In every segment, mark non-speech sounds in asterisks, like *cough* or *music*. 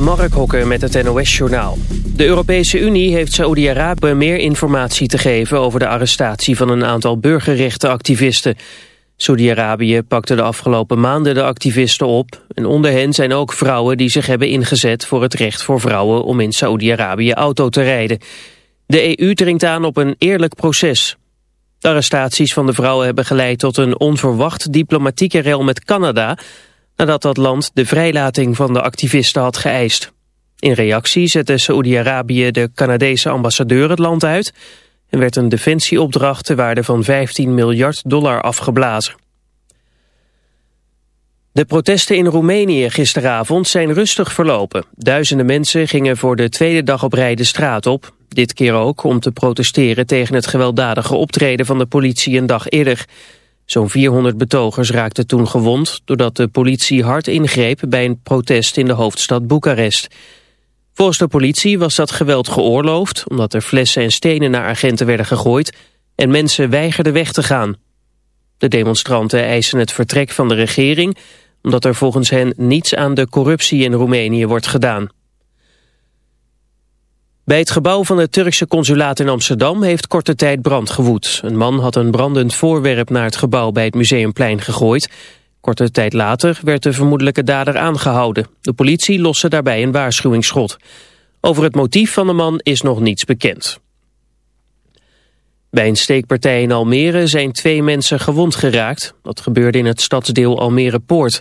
Mark Hokker met het NOS-journaal. De Europese Unie heeft Saoedi-Arabië meer informatie te geven... over de arrestatie van een aantal burgerrechtenactivisten. Saoedi-Arabië pakte de afgelopen maanden de activisten op... en onder hen zijn ook vrouwen die zich hebben ingezet... voor het recht voor vrouwen om in Saoedi-Arabië auto te rijden. De EU dringt aan op een eerlijk proces. De arrestaties van de vrouwen hebben geleid tot een onverwacht diplomatieke rel met Canada nadat dat land de vrijlating van de activisten had geëist. In reactie zette Saoedi-Arabië de Canadese ambassadeur het land uit... en werd een defensieopdracht te waarde van 15 miljard dollar afgeblazen. De protesten in Roemenië gisteravond zijn rustig verlopen. Duizenden mensen gingen voor de tweede dag op rij de straat op. Dit keer ook om te protesteren tegen het gewelddadige optreden van de politie een dag eerder... Zo'n 400 betogers raakten toen gewond doordat de politie hard ingreep bij een protest in de hoofdstad Boekarest. Volgens de politie was dat geweld geoorloofd omdat er flessen en stenen naar agenten werden gegooid en mensen weigerden weg te gaan. De demonstranten eisen het vertrek van de regering omdat er volgens hen niets aan de corruptie in Roemenië wordt gedaan. Bij het gebouw van het Turkse consulaat in Amsterdam heeft korte tijd brand gewoed. Een man had een brandend voorwerp naar het gebouw bij het Museumplein gegooid. Korte tijd later werd de vermoedelijke dader aangehouden. De politie loste daarbij een waarschuwingsschot. Over het motief van de man is nog niets bekend. Bij een steekpartij in Almere zijn twee mensen gewond geraakt. Dat gebeurde in het stadsdeel Almere Poort.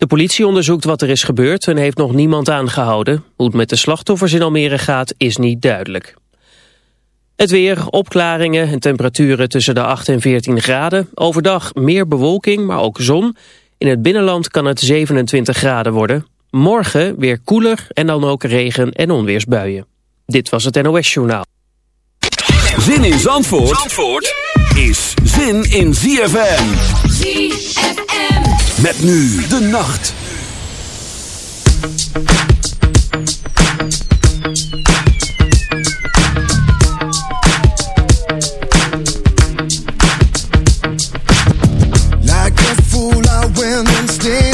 De politie onderzoekt wat er is gebeurd en heeft nog niemand aangehouden. Hoe het met de slachtoffers in Almere gaat is niet duidelijk. Het weer, opklaringen en temperaturen tussen de 8 en 14 graden. Overdag meer bewolking, maar ook zon. In het binnenland kan het 27 graden worden. Morgen weer koeler en dan ook regen- en onweersbuien. Dit was het NOS Journaal. Zin in Zandvoort, Zandvoort is zin in ZFM. ZFM. Met nu de nacht. Like a fool, I went and stayed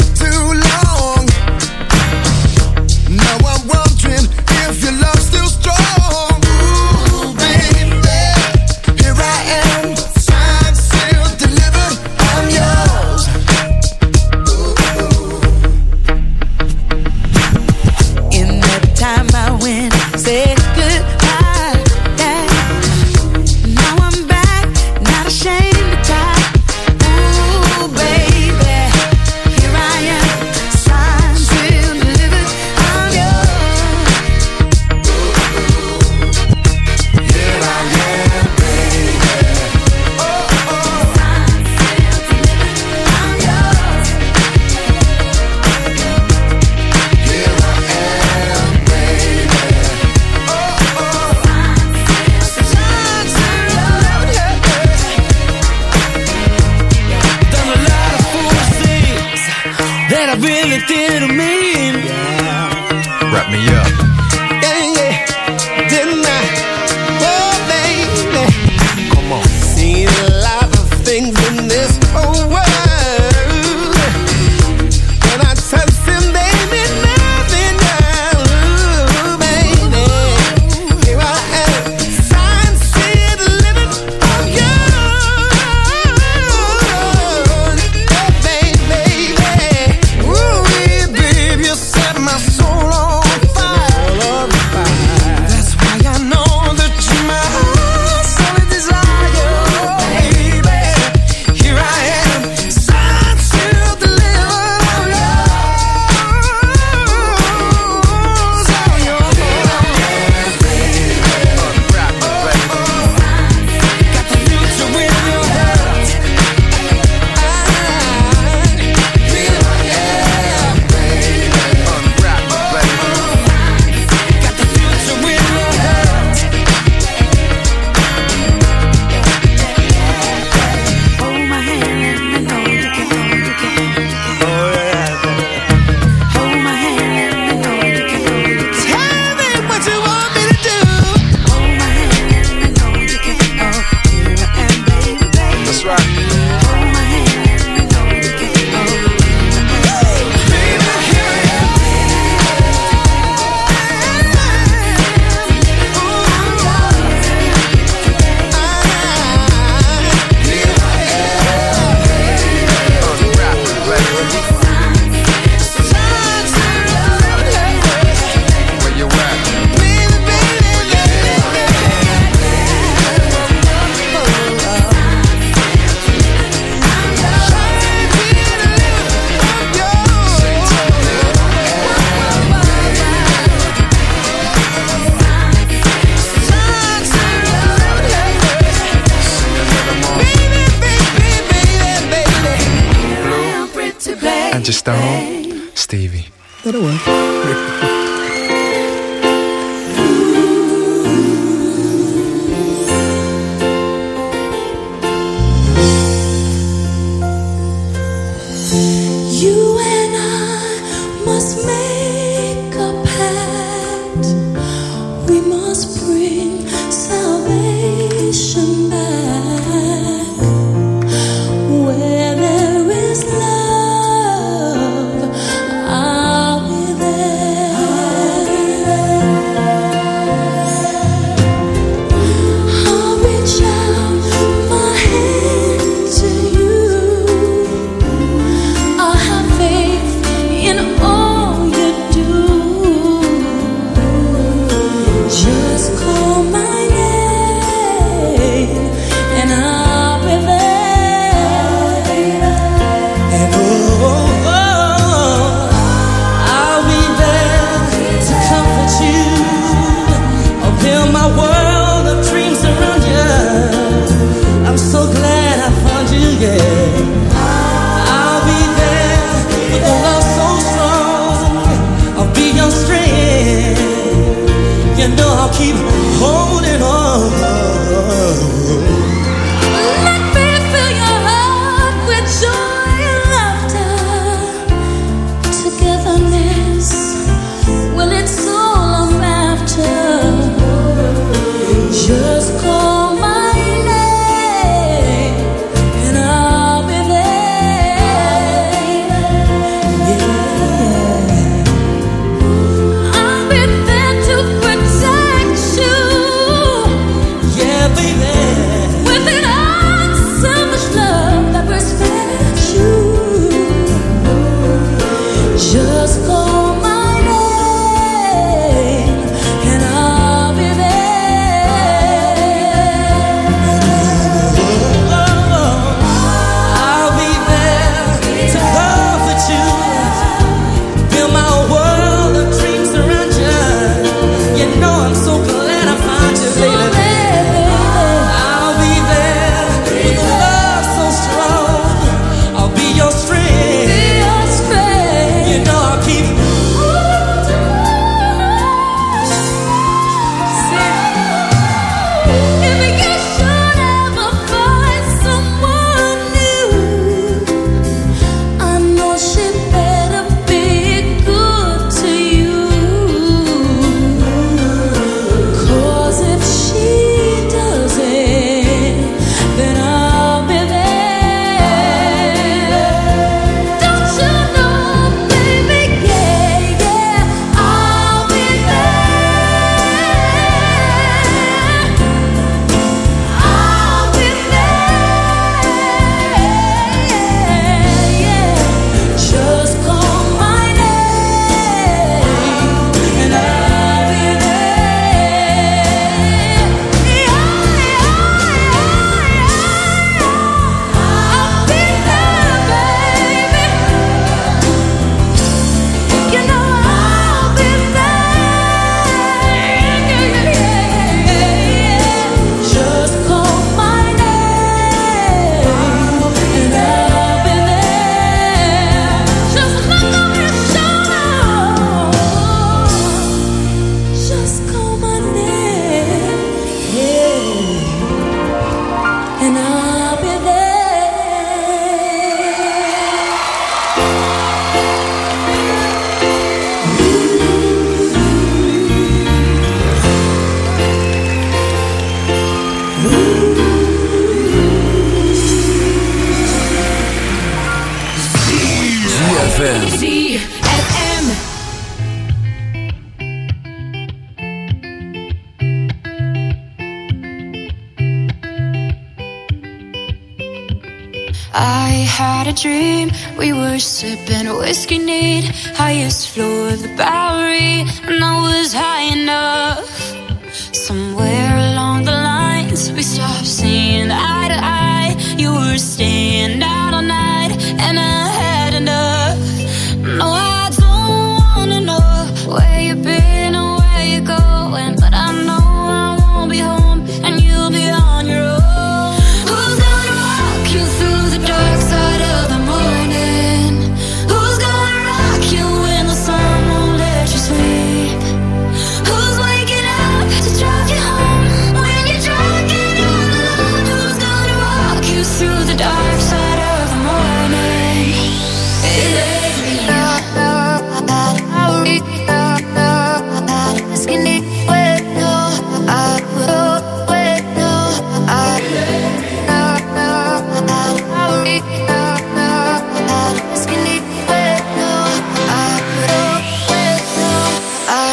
Stone, Stevie. That'll work. *laughs*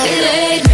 late.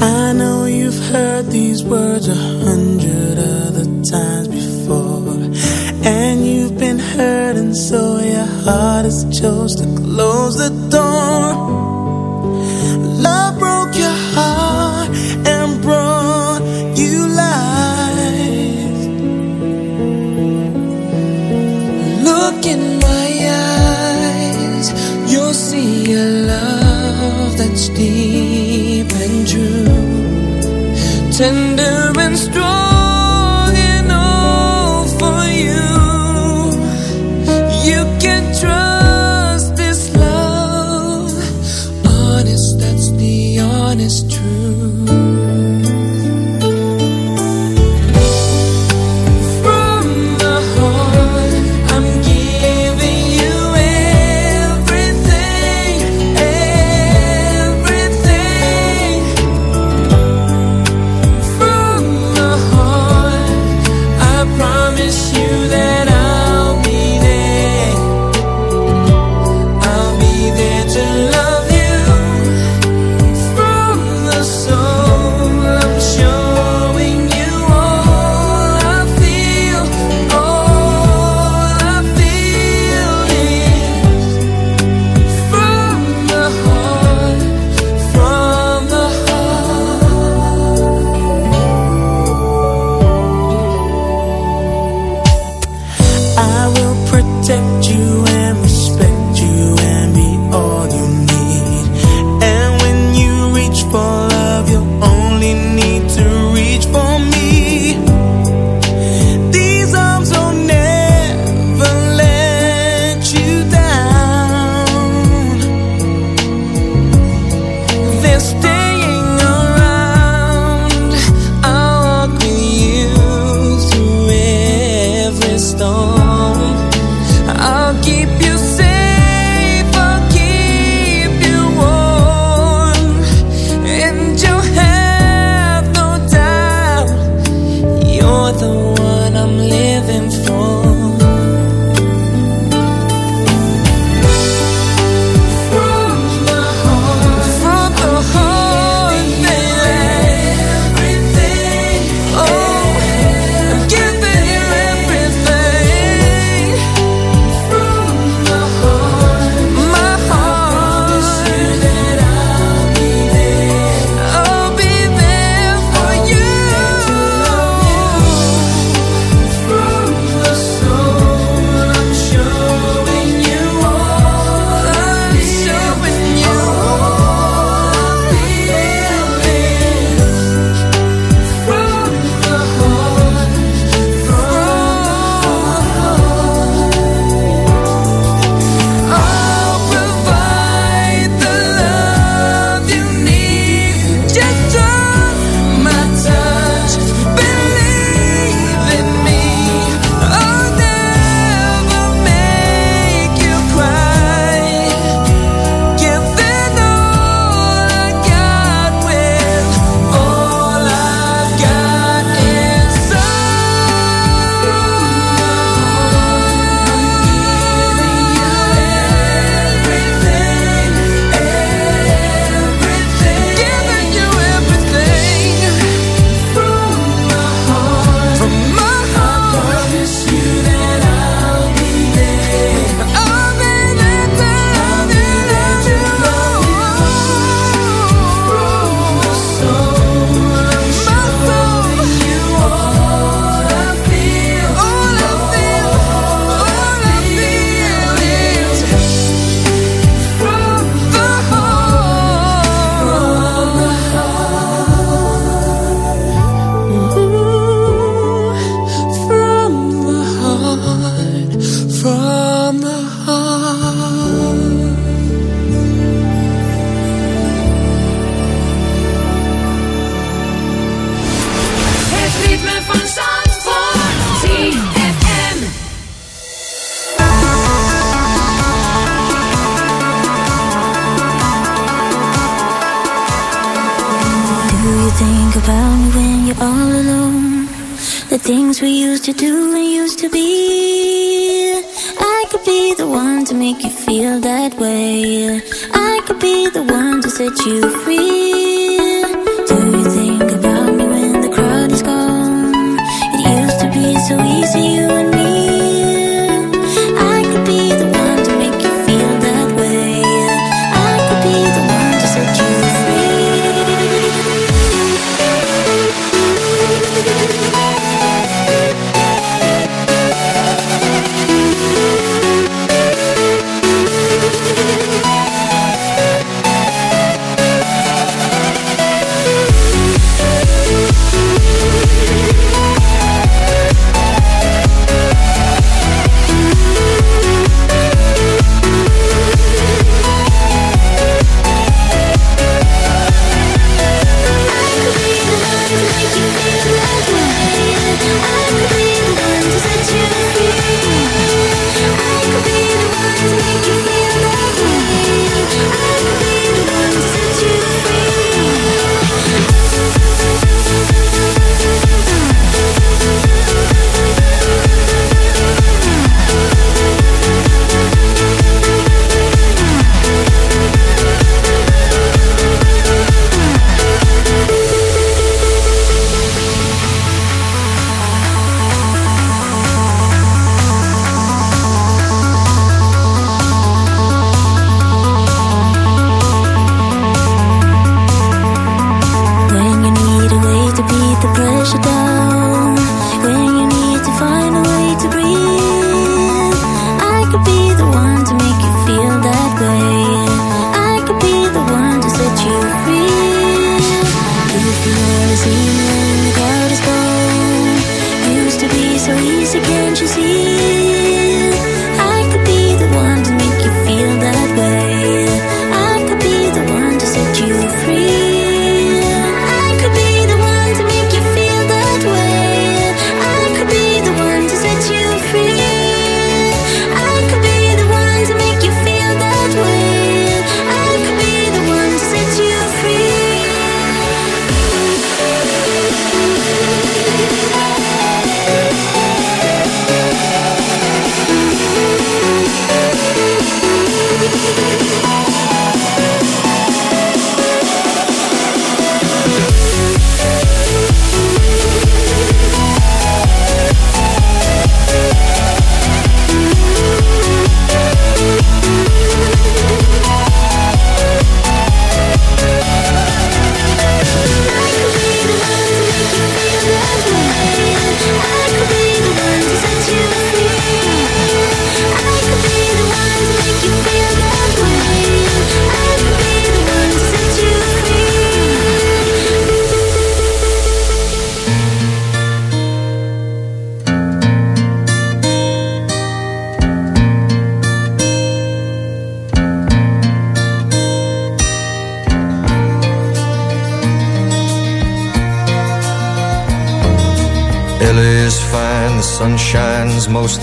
I know you've heard these words a hundred other times before. And you've been hurt, and so your heart has chose to close the door.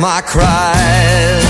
my cries.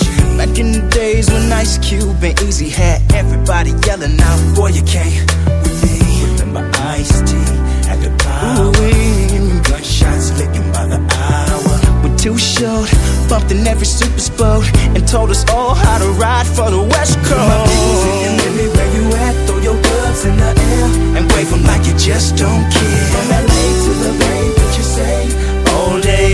Back in the days when Ice Cube and Eazy had everybody yelling out, Boy, you can't with me. Remember Ice T at the power. Gunshots licking by the hour. When Too Short bumped in every super boat and told us all how to ride for the West Coast. Baby, where you at? Throw your gloves in the air and wave them like you just don't care. From LA to the Bay,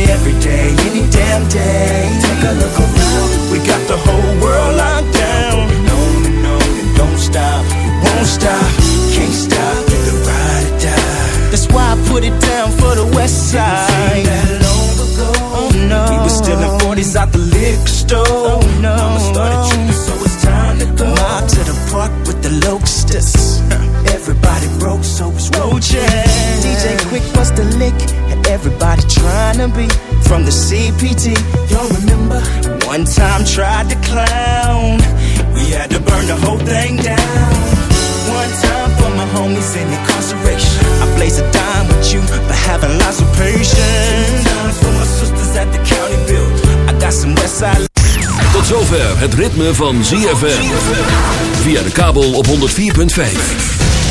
every day, any damn day. Take a look around, we got the whole world locked down. No, no, and don't stop, won't stop, can't stop, the ride or die. That's why I put it down for the West Side. That long ago, oh no, we was still in 40s out the liquor store. Oh no, Mama started tripping, so it's time to go. Mob to the park with the locusts. *laughs* Everybody broke, so it's roaches. Quick was the lick, and everybody trying to be from the CPT. Y'all remember? One time tried to clown. We had to burn the whole thing down. One time for my homies in incarceration. I blaze a dime with you for having lots of patience. Two times for my sisters at the county build. I got some Westside. Tot zover het ritme van ZFM. Via de kabel op 104.5.